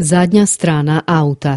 Zadnja strana auta.